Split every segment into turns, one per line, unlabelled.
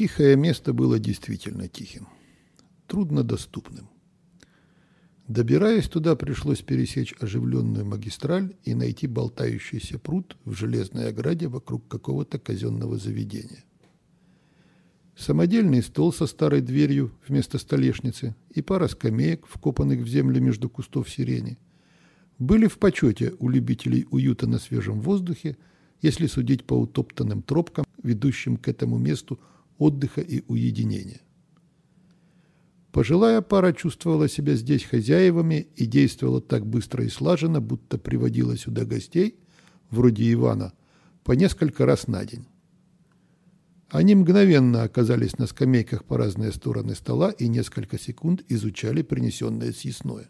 Тихое место было действительно тихим, труднодоступным. Добираясь туда, пришлось пересечь оживленную магистраль и найти болтающийся пруд в железной ограде вокруг какого-то казенного заведения. Самодельный стол со старой дверью вместо столешницы и пара скамеек, вкопанных в землю между кустов сирени, были в почете у любителей уюта на свежем воздухе, если судить по утоптанным тропкам, ведущим к этому месту отдыха и уединения. Пожилая пара чувствовала себя здесь хозяевами и действовала так быстро и слаженно, будто приводила сюда гостей, вроде Ивана, по несколько раз на день. Они мгновенно оказались на скамейках по разные стороны стола и несколько секунд изучали принесенное съестное.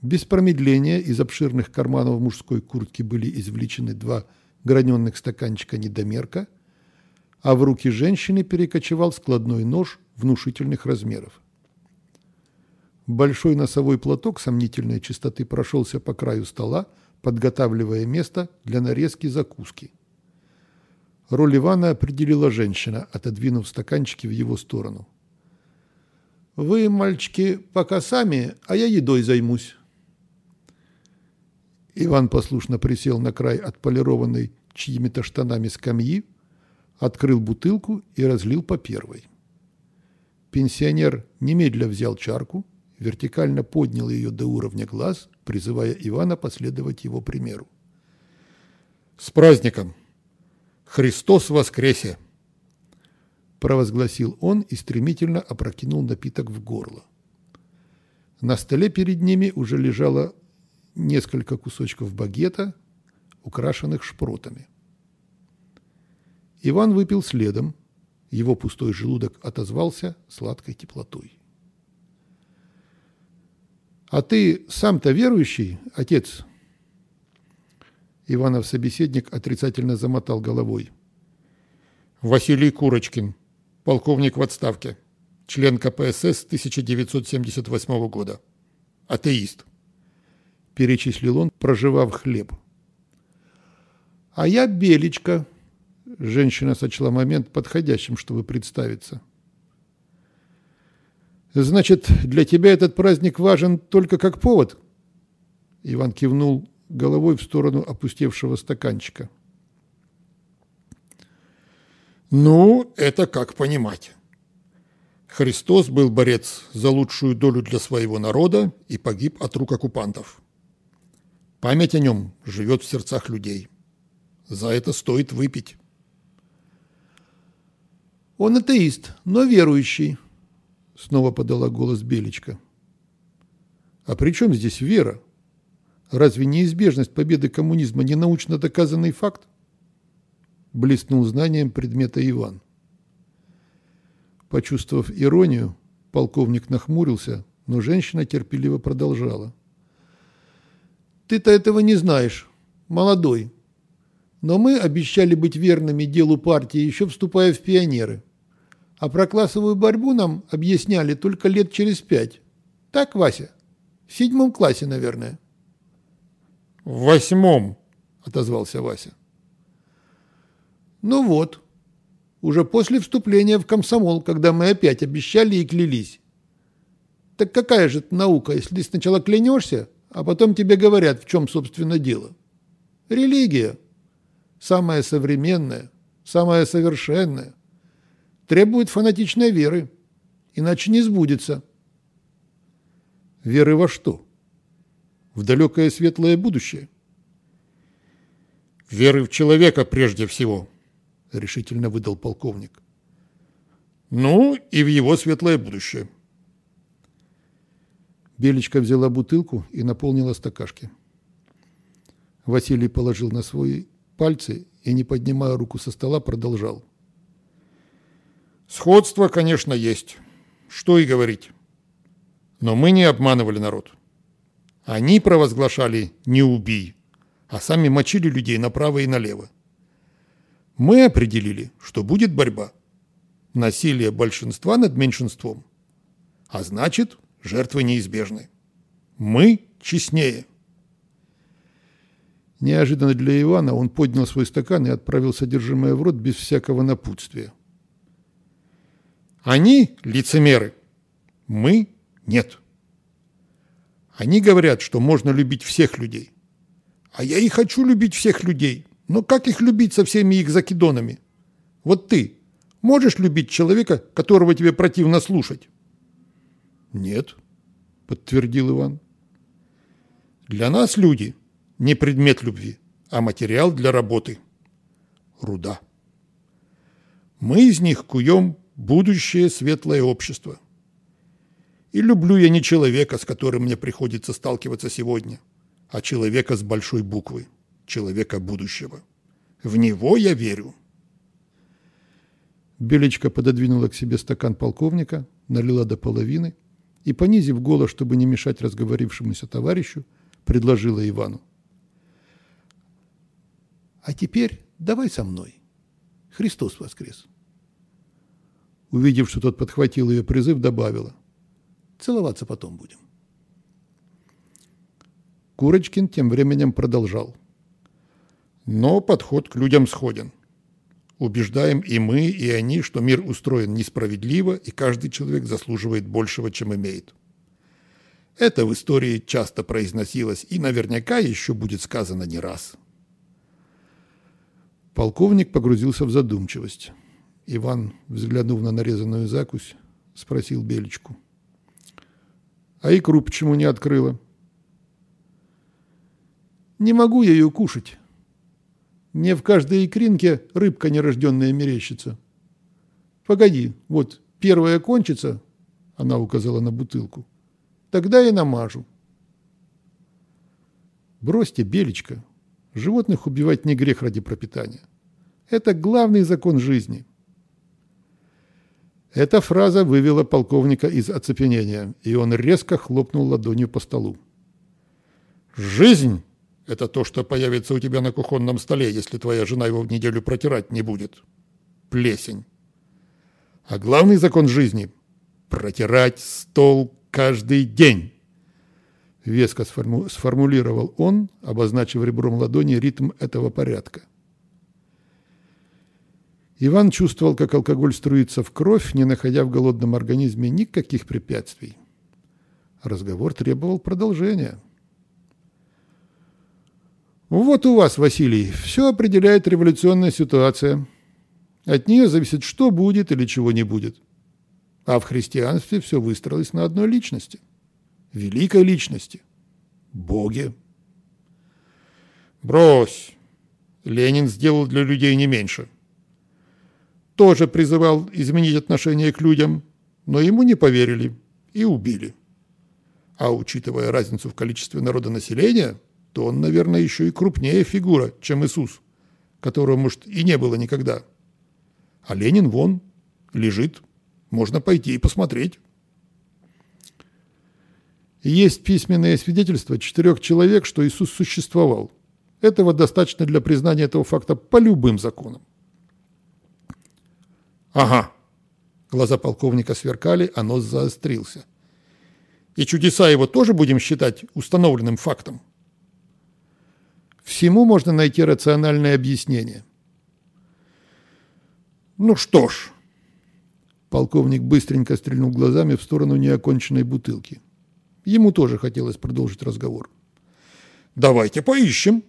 Без промедления из обширных карманов мужской куртки были извлечены два граненных стаканчика недомерка, а в руки женщины перекочевал складной нож внушительных размеров. Большой носовой платок сомнительной чистоты прошелся по краю стола, подготавливая место для нарезки закуски. Роль Ивана определила женщина, отодвинув стаканчики в его сторону. «Вы, мальчики, пока сами, а я едой займусь». Иван послушно присел на край отполированной чьими-то штанами скамьи, открыл бутылку и разлил по первой. Пенсионер немедля взял чарку, вертикально поднял ее до уровня глаз, призывая Ивана последовать его примеру.
«С праздником! Христос воскресе!»
провозгласил он и стремительно опрокинул напиток в горло. На столе перед ними уже лежало несколько кусочков багета, украшенных шпротами. Иван выпил следом, его пустой желудок отозвался сладкой теплотой. «А ты сам-то верующий, отец?» Иванов собеседник отрицательно замотал головой.
«Василий Курочкин, полковник в отставке, член КПСС 1978 года. Атеист», – перечислил он, проживав хлеб.
«А я Белечка», Женщина сочла момент подходящим, чтобы представиться. «Значит, для тебя этот праздник важен только как повод?» Иван кивнул головой в сторону опустевшего стаканчика.
«Ну, это как понимать. Христос был борец за лучшую долю для своего народа и погиб от рук оккупантов. Память о нем живет в сердцах людей. За это стоит выпить».
Он атеист, но верующий, снова подала голос Белечка. А при чем здесь вера? Разве неизбежность победы коммунизма не научно доказанный факт? Блеснул знанием предмета Иван. Почувствовав иронию, полковник нахмурился, но женщина терпеливо продолжала. «Ты-то этого не знаешь, молодой. Но мы обещали быть верными делу партии, еще вступая в пионеры. А про классовую борьбу нам объясняли только лет через пять. Так, Вася? В седьмом классе, наверное.
В восьмом, отозвался Вася.
Ну вот, уже после вступления в комсомол, когда мы опять обещали и клялись. Так какая же это наука, если ты сначала клянешься, а потом тебе говорят, в чем, собственно, дело? Религия. Самая современная, самая совершенная требует фанатичной веры, иначе не сбудется.
Веры во что? В далекое светлое будущее? Веры в человека прежде всего, решительно выдал полковник. Ну, и в его светлое будущее.
Белечка взяла бутылку и наполнила стакашки. Василий положил на свои пальцы и, не поднимая руку со стола, продолжал.
Сходство, конечно, есть. Что и говорить. Но мы не обманывали народ. Они провозглашали «не убий», а сами мочили людей направо и налево. Мы определили, что будет борьба. Насилие большинства над меньшинством. А значит, жертвы неизбежны. Мы честнее.
Неожиданно для Ивана он поднял свой стакан и отправил содержимое в рот без всякого напутствия.
Они лицемеры, мы нет. Они говорят, что можно любить всех людей. А я и хочу любить всех людей. Но как их любить со всеми их закидонами? Вот ты можешь любить человека, которого тебе противно слушать?
Нет, подтвердил Иван.
Для нас люди не предмет любви, а материал для работы. Руда. Мы из них куем будущее светлое общество. И люблю я не человека, с которым мне приходится сталкиваться сегодня, а человека с большой буквы, человека будущего. В него я верю.
Белечка пододвинула к себе стакан полковника, налила до половины и, понизив голос, чтобы не мешать разговорившемуся товарищу, предложила Ивану. «А теперь давай со мной. Христос воскрес!» Увидев, что тот подхватил ее призыв, добавила. «Целоваться потом будем». Курочкин тем временем продолжал.
Но подход к людям сходен. Убеждаем и мы, и они, что мир устроен несправедливо, и каждый человек заслуживает большего, чем имеет. Это в истории часто произносилось и наверняка еще будет сказано не раз.
Полковник погрузился в задумчивость. Иван, взглянув на нарезанную закусь, спросил Белечку. «А икру почему не открыла?» «Не могу я ее кушать. Мне в каждой икринке рыбка нерожденная мерещится. Погоди, вот первая кончится, — она указала на бутылку, — тогда я намажу». «Бросьте, Белечка, животных убивать не грех ради пропитания. Это главный закон жизни». Эта фраза вывела полковника из оцепенения, и он резко хлопнул ладонью по столу.
«Жизнь – это то, что появится у тебя на кухонном столе, если твоя жена его в неделю протирать не будет. Плесень. А главный закон жизни – протирать стол каждый день».
Веско сформу сформулировал он, обозначив ребром ладони ритм этого порядка. Иван чувствовал, как алкоголь струится в кровь, не находя в голодном организме никаких препятствий. Разговор требовал продолжения. «Вот у вас, Василий, все определяет революционная ситуация. От нее зависит, что будет или чего не будет. А в христианстве все выстроилось на одной личности. Великой личности. Боге.
«Брось! Ленин сделал для людей не меньше», тоже призывал изменить отношение к людям, но ему не поверили и убили. А учитывая разницу в количестве народонаселения, то он, наверное, еще и крупнее фигура, чем Иисус, которого, может, и не было никогда. А Ленин вон, лежит, можно пойти и посмотреть.
Есть письменное свидетельство четырех человек, что Иисус существовал. Этого достаточно для признания этого факта по любым законам.
Ага. Глаза полковника сверкали, а нос заострился. И чудеса его тоже будем считать установленным фактом?
Всему можно найти рациональное объяснение.
Ну что ж.
Полковник быстренько стрельнул глазами в сторону неоконченной бутылки. Ему тоже хотелось продолжить разговор.
Давайте поищем.